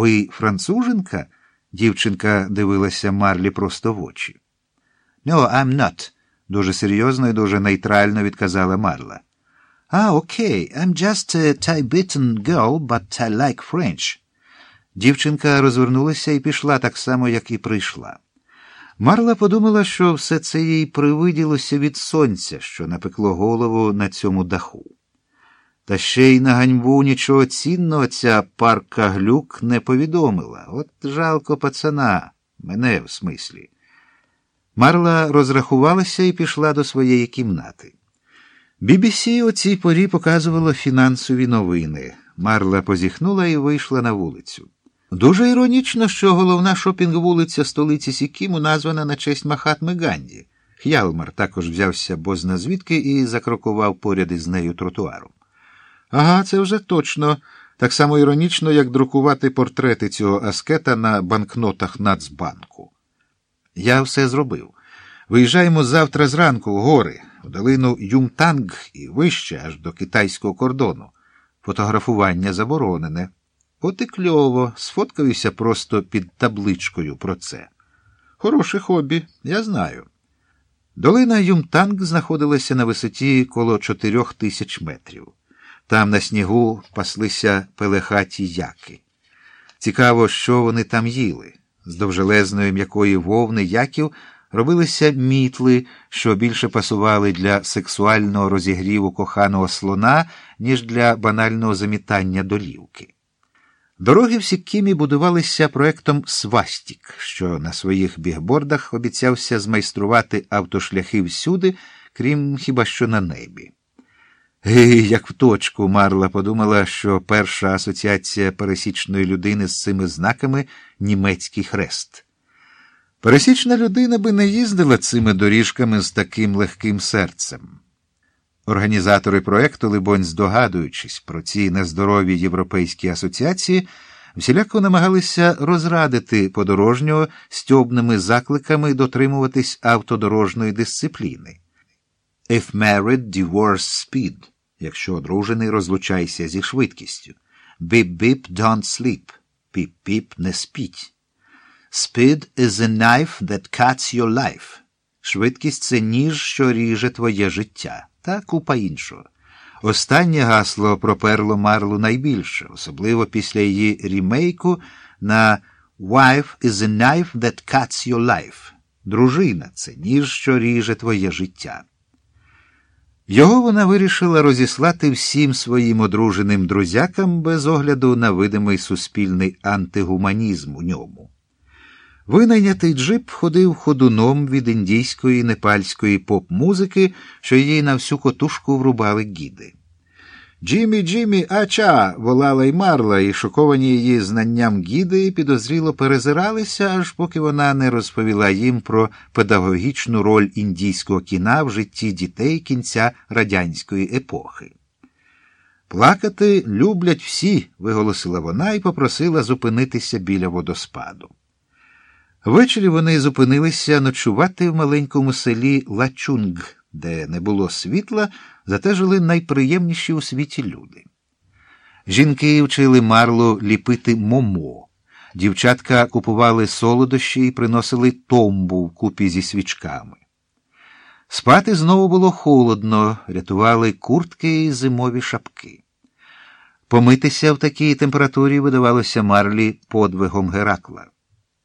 Ви француженка? Дівчинка дивилася Марлі просто в очі. No, I'm not, дуже серйозно і дуже нейтрально відказала Марла. Ah, okay, I'm just a Tibetan girl, but I like French. Дівчинка розвернулася і пішла так само, як і прийшла. Марла подумала, що все це їй привиділося від сонця, що напекло голову на цьому даху. Та ще й на ганьбу нічого цінного ця парка глюк не повідомила. От жалко пацана, мене в смислі. Марла розрахувалася і пішла до своєї кімнати. BBC о цій порі показувало фінансові новини. Марла позіхнула і вийшла на вулицю. Дуже іронічно, що головна шопінг-вулиця столиці Сікіму названа на честь Махатми Ганді. Х'ялмар також взявся бозна звідки і закрокував поряд із нею тротуаром. Ага, це вже точно. Так само іронічно, як друкувати портрети цього аскета на банкнотах Нацбанку. Я все зробив. Виїжджаємо завтра зранку в гори, в долину Юмтанг і вище аж до китайського кордону. Фотографування заборонене. От і кльово, сфоткаюся просто під табличкою про це. Хороше хобі, я знаю. Долина Юмтанг знаходилася на висоті коло чотирьох тисяч метрів. Там на снігу паслися пелехаті яки. Цікаво, що вони там їли. З довжелезної м'якої вовни яків робилися мітли, що більше пасували для сексуального розігріву коханого слона, ніж для банального замітання долівки. Дороги в Сіккімі будувалися проектом Свастік, що на своїх бігбордах обіцявся змайструвати автошляхи всюди, крім хіба що на небі. Гей, як в точку Марла подумала, що перша асоціація пересічної людини з цими знаками німецький хрест. Пересічна людина би не їздила цими доріжками з таким легким серцем. Організатори проекту, либонь, здогадуючись про ці нездорові європейські асоціації, всіляко намагалися розрадити подорожнього стьобними закликами дотримуватись автодорожної дисципліни. If married, divorce speed. Якщо одружений, розлучайся зі швидкістю. Bip-bip, don't sleep. Піп-піп, не спіть. Speed is a knife that cuts your life. Швидкість це ніж, що ріже твоє життя, та купа іншого. Останнє гасло проперло Марлу найбільше, особливо після її рімейку на Wife is a knife that cuts your life. Дружина це ніж, що ріже твоє життя. Його вона вирішила розіслати всім своїм одруженим друзякам без огляду на видимий суспільний антигуманізм у ньому. Винайнятий джип ходив ходуном від індійської непальської поп-музики, що їй на всю котушку врубали гіди. Джиммі, Джиммі, ача. волала й марла, і шоковані її знанням гіди підозріло перезиралися, аж поки вона не розповіла їм про педагогічну роль індійського кіна в житті дітей кінця радянської епохи. Плакати люблять всі, виголосила вона і попросила зупинитися біля водоспаду. Ввечері вони зупинилися ночувати в маленькому селі Лачунг, де не було світла, зате жили найприємніші у світі люди. Жінки вчили марлу ліпити момо. Дівчатка купували солодощі і приносили томбу вкупі зі свічками. Спати знову було холодно, рятували куртки і зимові шапки. Помитися в такій температурі видавалося марлі подвигом Геракла.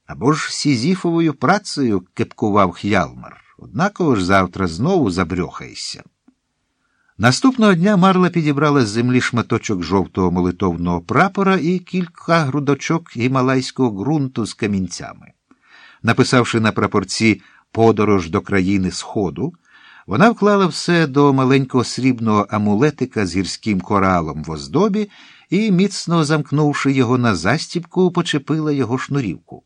Або ж сізіфовою працею кепкував х'ялмар. Однаково ж завтра знову забрьохаєшся. Наступного дня Марла підібрала з землі шматочок жовтого молитовного прапора і кілька грудочок гімалайського ґрунту з камінцями. Написавши на прапорці подорож до країни Сходу, вона вклала все до маленького срібного амулетика з гірським коралом в оздобі і, міцно замкнувши його на застібку, почепила його шнурівку.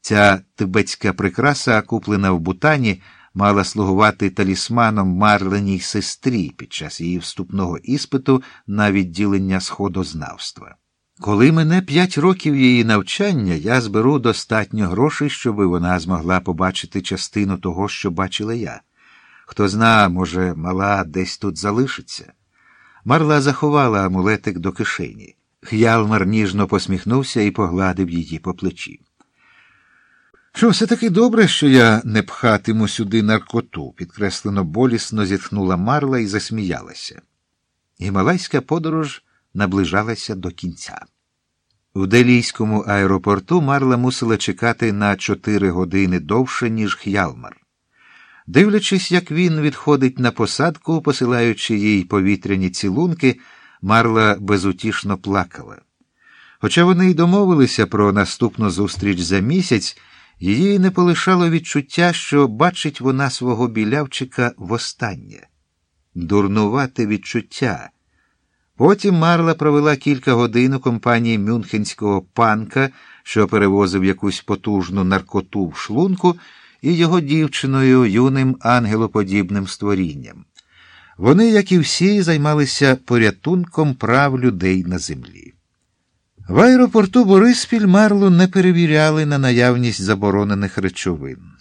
Ця тибетська прикраса, куплена в Бутані, мала слугувати талісманом марленій сестрі під час її вступного іспиту на відділення сходознавства. Коли мене п'ять років її навчання, я зберу достатньо грошей, щоб вона змогла побачити частину того, що бачила я. Хто зна, може, мала десь тут залишиться. Марла заховала амулетик до кишені. Х'ялмар ніжно посміхнувся і погладив її по плечі. Що, все таки добре, що я не пхатиму сюди наркоту, підкреслено болісно зітхнула Марла і засміялася. Гімалайська подорож наближалася до кінця. У Делійському аеропорту Марла мусила чекати на чотири години довше, ніж Х'ялмар. Дивлячись, як він відходить на посадку, посилаючи їй повітряні цілунки, Марла безутішно плакала. Хоча вони й домовилися про наступну зустріч за місяць, її не полишало відчуття, що бачить вона свого білявчика востаннє. Дурнувате відчуття. Потім Марла провела кілька годин у компанії мюнхенського панка, що перевозив якусь потужну наркоту в шлунку, і його дівчиною, юним ангелоподібним створінням. Вони, як і всі, займалися порятунком прав людей на землі. В аеропорту Бориспіль Марлу не перевіряли на наявність заборонених речовин.